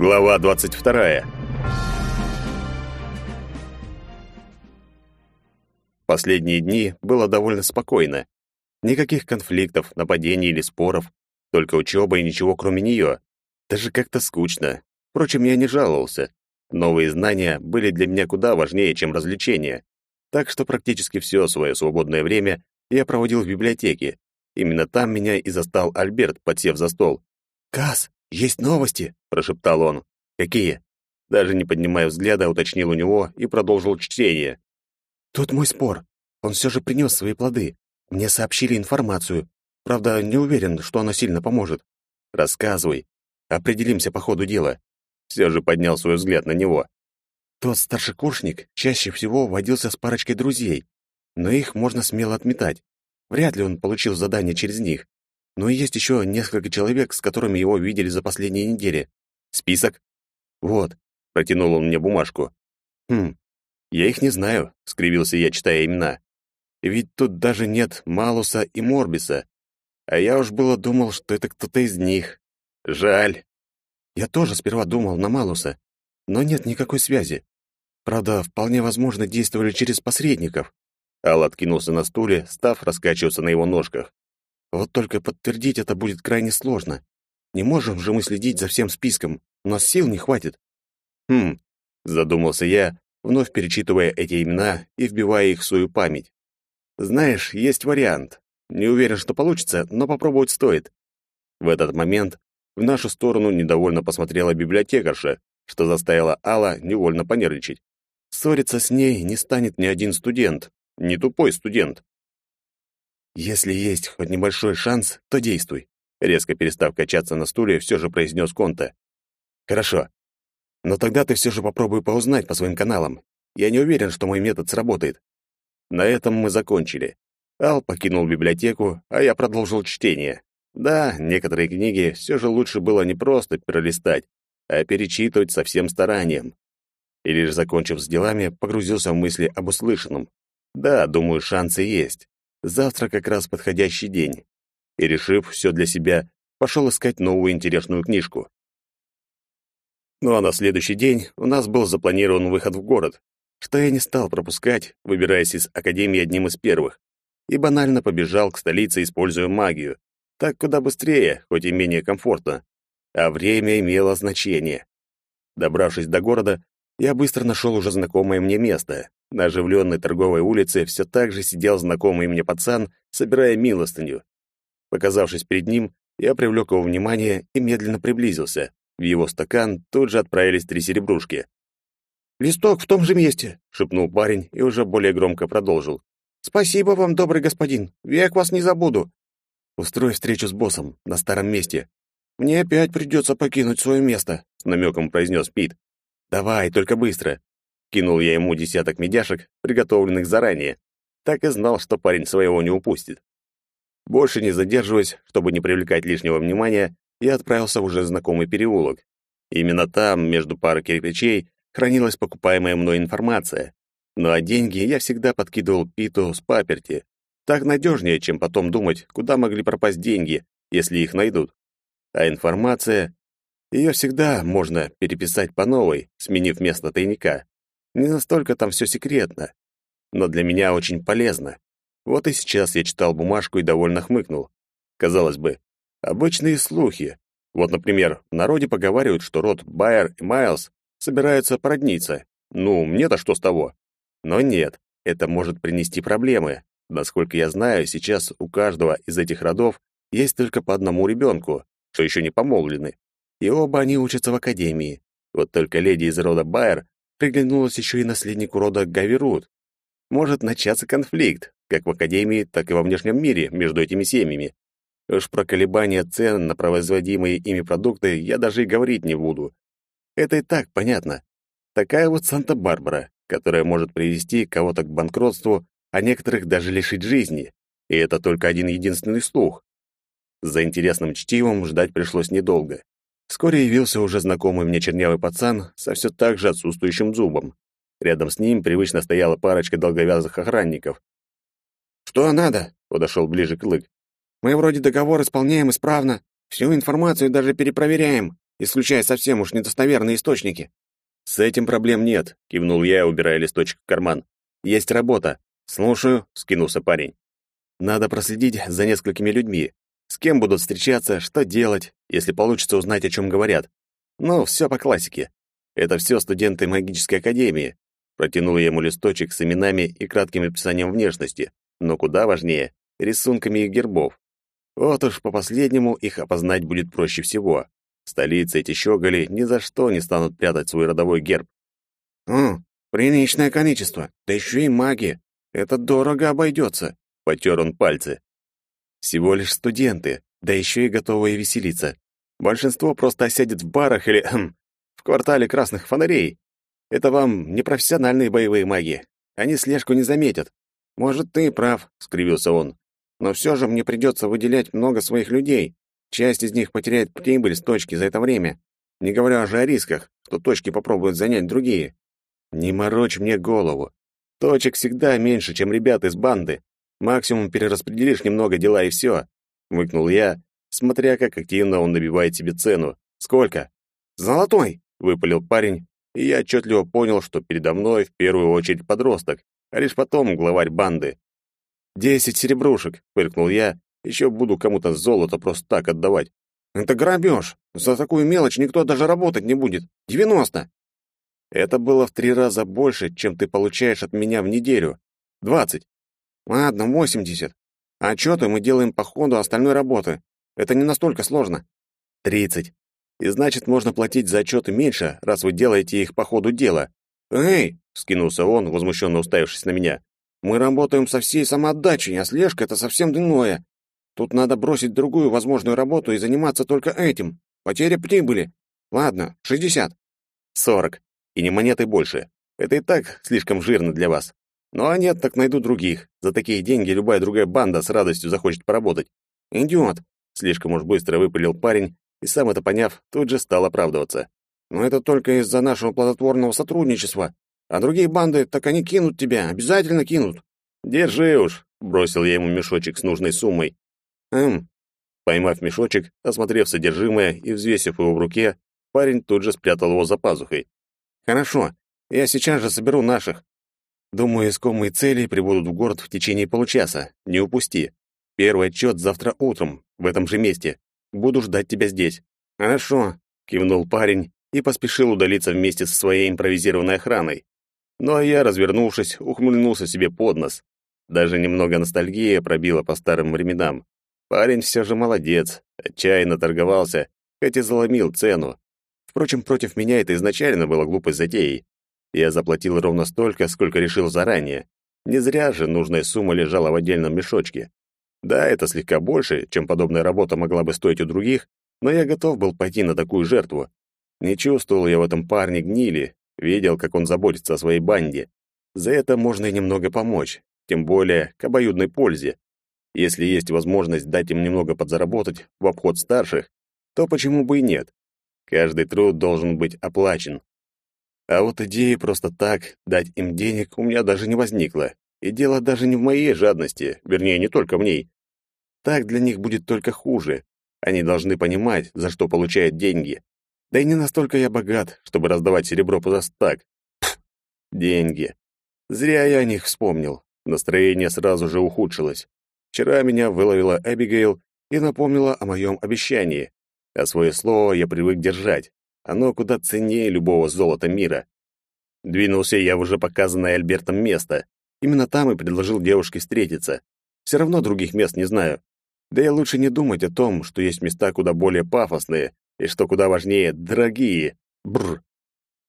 Глава 22. Последние дни было довольно спокойно. Никаких конфликтов, нападений или споров, только учеба и ничего кроме нее. Даже как-то скучно. Впрочем, я не жаловался. Новые знания были для меня куда важнее, чем развлечения. Так что практически все свое свободное время я проводил в библиотеке. Именно там меня и застал Альберт, подсев за стол. «Кас, есть новости!» — прошептал он. «Какие?» Даже не поднимая взгляда, уточнил у него и продолжил чтение. «Тут мой спор. Он все же принес свои плоды. Мне сообщили информацию. Правда, не уверен, что она сильно поможет. Рассказывай. Определимся по ходу дела». Все же поднял свой взгляд на него. Тот старшекурсник чаще всего водился с парочкой друзей, но их можно смело отметать. Вряд ли он получил задание через них. Но есть еще несколько человек, с которыми его видели за последние недели. Список? Вот. Протянул он мне бумажку. Хм. Я их не знаю, скривился я, читая имена. Ведь тут даже нет Малуса и Морбиса. А я уж было думал, что это кто-то из них. Жаль. Я тоже сперва думал на Малуса, но нет никакой связи. Правда, вполне возможно, действовали через посредников. Ал откинулся на стуле, став раскачиваться на его ножках. Вот только подтвердить это будет крайне сложно. Не можем же мы следить за всем списком, у нас сил не хватит. Хм, задумался я, вновь перечитывая эти имена и вбивая их в свою память. Знаешь, есть вариант. Не уверен, что получится, но попробовать стоит. В этот момент в нашу сторону недовольно посмотрела библиотекарша, что заставило Алла невольно понервничать. Ссориться с ней не станет ни один студент, не тупой студент. Если есть хоть небольшой шанс, то действуй, резко перестав качаться на стуле, все же произнес Конта. Хорошо. Но тогда ты все же попробуй поузнать по своим каналам. Я не уверен, что мой метод сработает. На этом мы закончили. Ал покинул библиотеку, а я продолжил чтение. Да, некоторые книги все же лучше было не просто пролистать, а перечитывать со всем старанием. И лишь закончив с делами, погрузился в мысли об услышанном. Да, думаю, шансы есть. Завтра как раз подходящий день. И, решив все для себя, пошел искать новую интересную книжку. Ну а на следующий день у нас был запланирован выход в город, что я не стал пропускать, выбираясь из академии одним из первых, и банально побежал к столице, используя магию. Так куда быстрее, хоть и менее комфортно. А время имело значение. Добравшись до города, я быстро нашел уже знакомое мне место. На оживленной торговой улице все так же сидел знакомый мне пацан, собирая милостыню. Показавшись перед ним, я привлек его внимание и медленно приблизился. В его стакан тут же отправились три серебрушки. «Листок в том же месте», — шепнул парень и уже более громко продолжил. «Спасибо вам, добрый господин. Век вас не забуду. Устрой встречу с боссом на старом месте. Мне опять придется покинуть свое место», — с намеком произнес Пит. «Давай, только быстро!» Кинул я ему десяток медяшек, приготовленных заранее. Так и знал, что парень своего не упустит. Больше не задерживаясь, чтобы не привлекать лишнего внимания, я отправился в уже знакомый переулок. Именно там, между парой кирпичей, хранилась покупаемая мной информация. Ну а деньги я всегда подкидывал Питу с паперти. Так надежнее, чем потом думать, куда могли пропасть деньги, если их найдут. А информация ее всегда можно переписать по новой, сменив место тайника. Не настолько там все секретно, но для меня очень полезно. Вот и сейчас я читал бумажку и довольно хмыкнул. Казалось бы, обычные слухи. Вот, например, в народе поговаривают, что род Байер и Майлз собираются породниться. Ну, мне-то что с того? Но нет, это может принести проблемы. Насколько я знаю, сейчас у каждого из этих родов есть только по одному ребенку, что еще не помолвлены и оба они учатся в академии. Вот только леди из рода Байер приглянулась еще и наследнику рода Гаверут. Может начаться конфликт, как в академии, так и во внешнем мире между этими семьями. Уж про колебания цен на производимые ими продукты я даже и говорить не буду. Это и так понятно. Такая вот Санта-Барбара, которая может привести кого-то к банкротству, а некоторых даже лишить жизни. И это только один единственный слух. За интересным чтивом ждать пришлось недолго. Вскоре явился уже знакомый мне чернявый пацан со все так же отсутствующим зубом. Рядом с ним привычно стояла парочка долговязых охранников. «Что надо?» — подошел ближе к Лык. «Мы вроде договор исполняем исправно, всю информацию даже перепроверяем. исключая совсем уж недостоверные источники. С этим проблем нет, кивнул я, убирая листочек в карман. Есть работа. Слушаю, скинулся парень. Надо проследить за несколькими людьми. С кем будут встречаться, что делать, если получится узнать, о чем говорят. Ну, все по классике. Это все студенты магической академии. Протянул я ему листочек с именами и кратким описанием внешности, но куда важнее рисунками их гербов. Вот уж по последнему их опознать будет проще всего. В столице эти щеголи ни за что не станут прятать свой родовой герб. «О, приличное количество, да еще и маги. Это дорого обойдется», — потер он пальцы. «Всего лишь студенты, да еще и готовые веселиться. Большинство просто осядет в барах или хм, в квартале красных фонарей. Это вам не профессиональные боевые маги. Они слежку не заметят». «Может, ты прав», — скривился он. «Но все же мне придется выделять много своих людей. Часть из них потеряет прибыль с точки за это время, не говоря уже о рисках, что точки попробуют занять другие. Не морочь мне голову. Точек всегда меньше, чем ребят из банды. Максимум перераспределишь немного дела и все. Выкнул я, смотря как активно он набивает себе цену. Сколько? Золотой, выпалил парень, и я отчетливо понял, что передо мной в первую очередь подросток, а лишь потом главарь банды. «Десять серебрушек», — фыркнул я еще буду кому-то золото просто так отдавать. Это грабеж. За такую мелочь никто даже работать не будет. Девяносто. Это было в три раза больше, чем ты получаешь от меня в неделю. Двадцать. Ладно, восемьдесят. А отчеты мы делаем по ходу остальной работы. Это не настолько сложно. Тридцать. И значит, можно платить за отчеты меньше, раз вы делаете их по ходу дела. Эй, вскинулся он, возмущенно уставившись на меня. Мы работаем со всей самоотдачей, а слежка — это совсем иное. Тут надо бросить другую возможную работу и заниматься только этим. Потеря прибыли. Ладно, шестьдесят. Сорок. И не монеты больше. Это и так слишком жирно для вас. Ну а нет, так найду других. За такие деньги любая другая банда с радостью захочет поработать. Идиот. Слишком уж быстро выпалил парень, и сам это поняв, тут же стал оправдываться. Но это только из-за нашего плодотворного сотрудничества. А другие банды, так они кинут тебя, обязательно кинут. Держи уж, бросил я ему мешочек с нужной суммой. Эм. Поймав мешочек, осмотрев содержимое и взвесив его в руке, парень тут же спрятал его за пазухой. Хорошо, я сейчас же соберу наших. Думаю, искомые цели прибудут в город в течение получаса. Не упусти. Первый отчет завтра утром, в этом же месте. Буду ждать тебя здесь. Хорошо, кивнул парень и поспешил удалиться вместе со своей импровизированной охраной. Ну а я, развернувшись, ухмыльнулся себе под нос. Даже немного ностальгия пробила по старым временам. Парень все же молодец, отчаянно торговался, хоть и заломил цену. Впрочем, против меня это изначально было глупой затеей. Я заплатил ровно столько, сколько решил заранее. Не зря же нужная сумма лежала в отдельном мешочке. Да, это слегка больше, чем подобная работа могла бы стоить у других, но я готов был пойти на такую жертву. Не чувствовал я в этом парне гнили, видел, как он заботится о своей банде. За это можно и немного помочь, тем более к обоюдной пользе. Если есть возможность дать им немного подзаработать в обход старших, то почему бы и нет? Каждый труд должен быть оплачен. А вот идеи просто так дать им денег у меня даже не возникло. И дело даже не в моей жадности, вернее, не только в ней. Так для них будет только хуже. Они должны понимать, за что получают деньги. Да и не настолько я богат, чтобы раздавать серебро просто так. деньги. Зря я о них вспомнил. Настроение сразу же ухудшилось. Вчера меня выловила Эбигейл и напомнила о моем обещании. А свое слово я привык держать. Оно куда ценнее любого золота мира. Двинулся я в уже показанное Альбертом место. Именно там и предложил девушке встретиться. Все равно других мест не знаю. Да и лучше не думать о том, что есть места куда более пафосные и, что куда важнее, дорогие. Бррр.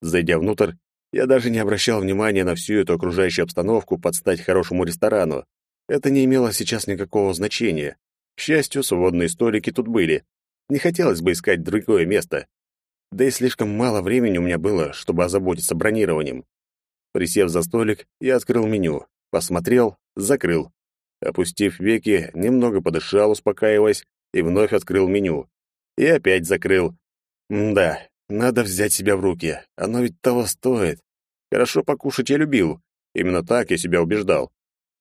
Зайдя внутрь, я даже не обращал внимания на всю эту окружающую обстановку под стать хорошему ресторану. Это не имело сейчас никакого значения. К счастью, свободные столики тут были. Не хотелось бы искать другое место. Да и слишком мало времени у меня было, чтобы озаботиться бронированием. Присев за столик, я открыл меню, посмотрел, закрыл. Опустив веки, немного подышал, успокаиваясь, и вновь открыл меню. И опять закрыл. Да, надо взять себя в руки, оно ведь того стоит. Хорошо покушать я любил, именно так я себя убеждал.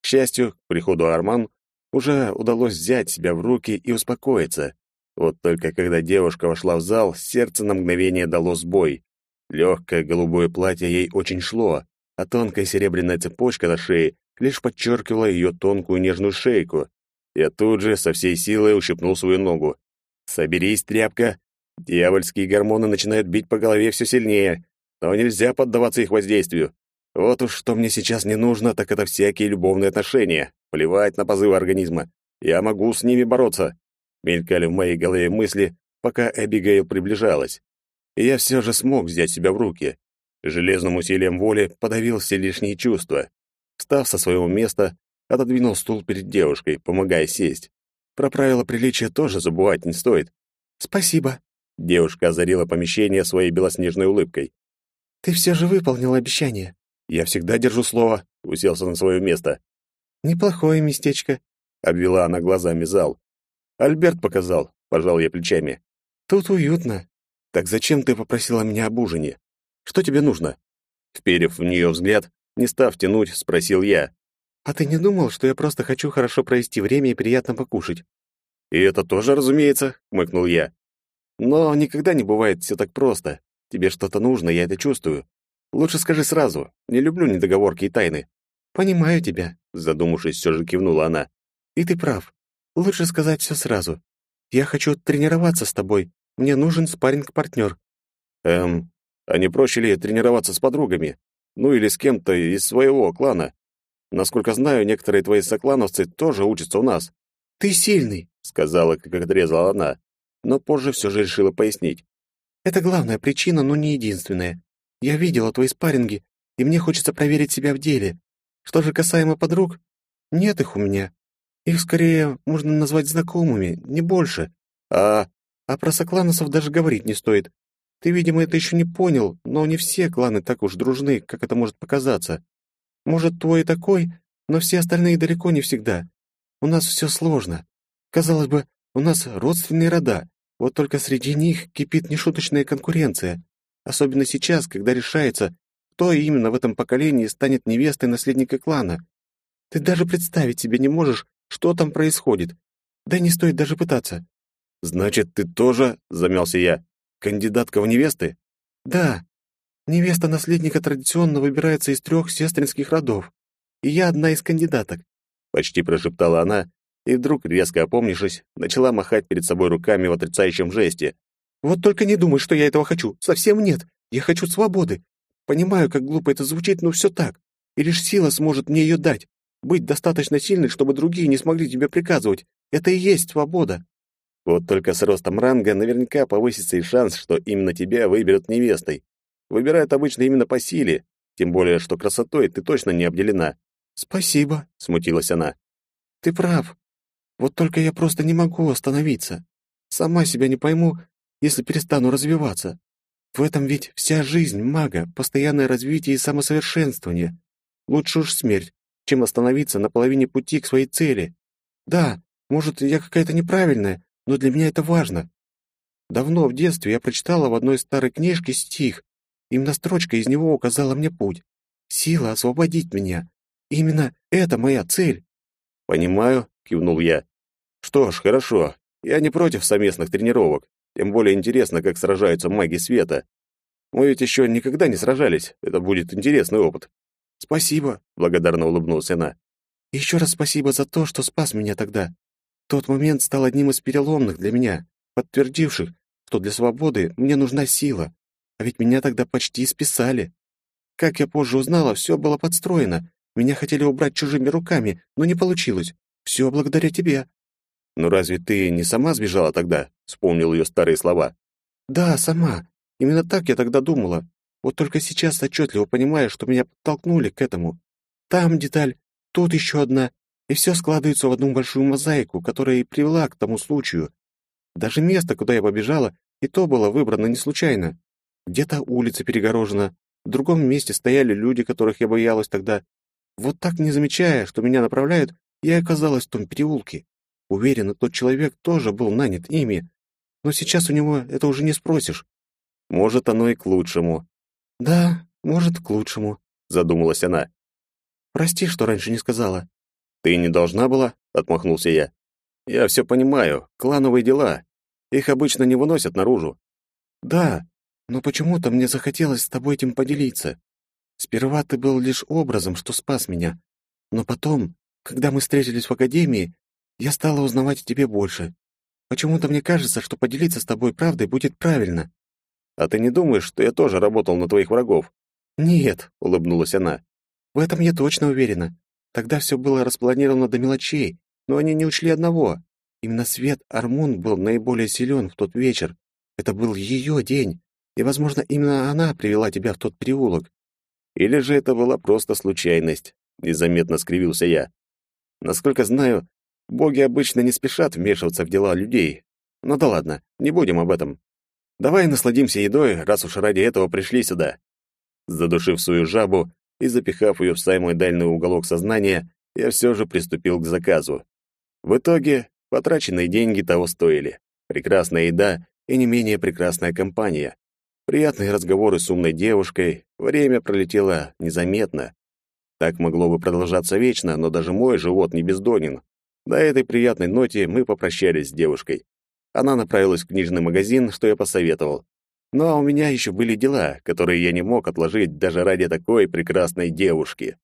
К счастью, к приходу Арман уже удалось взять себя в руки и успокоиться. Вот только когда девушка вошла в зал, сердце на мгновение дало сбой. Легкое голубое платье ей очень шло, а тонкая серебряная цепочка на шее лишь подчеркивала ее тонкую нежную шейку. Я тут же со всей силой ущипнул свою ногу. «Соберись, тряпка!» Дьявольские гормоны начинают бить по голове все сильнее, но нельзя поддаваться их воздействию. Вот уж что мне сейчас не нужно, так это всякие любовные отношения. Плевать на позывы организма. Я могу с ними бороться. Мелькали в моей голове мысли, пока Эбигейл приближалась. И я все же смог взять себя в руки. Железным усилием воли подавил все лишние чувства. Встав со своего места, отодвинул стул перед девушкой, помогая сесть. Про правила приличия тоже забывать не стоит. «Спасибо», — девушка озарила помещение своей белоснежной улыбкой. «Ты все же выполнил обещание». «Я всегда держу слово», — уселся на свое место. «Неплохое местечко», — обвела она глазами зал. «Альберт показал», — пожал я плечами. «Тут уютно. Так зачем ты попросила меня об ужине? Что тебе нужно?» Вперев в нее взгляд, не став тянуть, спросил я. «А ты не думал, что я просто хочу хорошо провести время и приятно покушать?» «И это тоже, разумеется», — хмыкнул я. «Но никогда не бывает все так просто. Тебе что-то нужно, я это чувствую. Лучше скажи сразу. Не люблю недоговорки и тайны». «Понимаю тебя», — задумавшись, все же кивнула она. «И ты прав. Лучше сказать все сразу. Я хочу тренироваться с тобой. Мне нужен спарринг-партнер». «Эм, а не проще ли тренироваться с подругами? Ну или с кем-то из своего клана? Насколько знаю, некоторые твои соклановцы тоже учатся у нас. Ты сильный, сказала, как отрезала она, но позже все же решила пояснить. Это главная причина, но не единственная. Я видела твои спарринги, и мне хочется проверить себя в деле. Что же касаемо подруг, нет их у меня. Их скорее можно назвать знакомыми, не больше. А а про сокланосов даже говорить не стоит. Ты, видимо, это еще не понял, но не все кланы так уж дружны, как это может показаться. Может, твой такой, но все остальные далеко не всегда. У нас все сложно. Казалось бы, у нас родственные рода, вот только среди них кипит нешуточная конкуренция. Особенно сейчас, когда решается, кто именно в этом поколении станет невестой наследника клана. Ты даже представить себе не можешь, что там происходит. Да не стоит даже пытаться. «Значит, ты тоже?» — замялся я. «Кандидатка в невесты?» «Да, Невеста наследника традиционно выбирается из трех сестринских родов, и я одна из кандидаток», — почти прошептала она, и вдруг, резко опомнившись, начала махать перед собой руками в отрицающем жесте. «Вот только не думай, что я этого хочу. Совсем нет. Я хочу свободы. Понимаю, как глупо это звучит, но все так. И лишь сила сможет мне ее дать. Быть достаточно сильной, чтобы другие не смогли тебе приказывать. Это и есть свобода». Вот только с ростом ранга наверняка повысится и шанс, что именно тебя выберут невестой. Выбирают обычно именно по силе, тем более, что красотой ты точно не обделена. «Спасибо», — смутилась она. «Ты прав. Вот только я просто не могу остановиться. Сама себя не пойму, если перестану развиваться. В этом ведь вся жизнь мага, постоянное развитие и самосовершенствование. Лучше уж смерть, чем остановиться на половине пути к своей цели. Да, может, я какая-то неправильная, но для меня это важно. Давно в детстве я прочитала в одной старой книжке стих, Именно строчка из него указала мне путь. Сила освободить меня. Именно это моя цель. Понимаю, кивнул я. Что ж, хорошо. Я не против совместных тренировок. Тем более интересно, как сражаются маги света. Мы ведь еще никогда не сражались. Это будет интересный опыт. Спасибо, благодарно улыбнулась она. Еще раз спасибо за то, что спас меня тогда. Тот момент стал одним из переломных для меня, подтвердивших, что для свободы мне нужна сила. А ведь меня тогда почти списали. Как я позже узнала, все было подстроено. Меня хотели убрать чужими руками, но не получилось. Все благодаря тебе. «Ну разве ты не сама сбежала тогда?» — вспомнил ее старые слова. «Да, сама. Именно так я тогда думала. Вот только сейчас отчетливо понимаю, что меня подтолкнули к этому. Там деталь, тут еще одна, и все складывается в одну большую мозаику, которая и привела к тому случаю. Даже место, куда я побежала, и то было выбрано не случайно. Где-то улица перегорожена, в другом месте стояли люди, которых я боялась тогда. Вот так, не замечая, что меня направляют, я оказалась в том переулке. Уверена, тот человек тоже был нанят ими. Но сейчас у него это уже не спросишь. Может, оно и к лучшему. Да, может, к лучшему, задумалась она. Прости, что раньше не сказала. Ты не должна была, отмахнулся я. Я все понимаю, клановые дела. Их обычно не выносят наружу. Да, но почему-то мне захотелось с тобой этим поделиться. Сперва ты был лишь образом, что спас меня. Но потом, когда мы встретились в академии, я стала узнавать о тебе больше. Почему-то мне кажется, что поделиться с тобой правдой будет правильно. А ты не думаешь, что я тоже работал на твоих врагов? Нет, улыбнулась она. В этом я точно уверена. Тогда все было распланировано до мелочей, но они не учли одного. Именно Свет Армун был наиболее силен в тот вечер. Это был ее день, и, возможно, именно она привела тебя в тот переулок. Или же это была просто случайность, незаметно скривился я. Насколько знаю, боги обычно не спешат вмешиваться в дела людей. Ну да ладно, не будем об этом. Давай насладимся едой, раз уж ради этого пришли сюда. Задушив свою жабу и запихав ее в самый дальний уголок сознания, я все же приступил к заказу. В итоге потраченные деньги того стоили. Прекрасная еда и не менее прекрасная компания. Приятные разговоры с умной девушкой, время пролетело незаметно. Так могло бы продолжаться вечно, но даже мой живот не бездонен. На этой приятной ноте мы попрощались с девушкой. Она направилась в книжный магазин, что я посоветовал. А у меня еще были дела, которые я не мог отложить даже ради такой прекрасной девушки.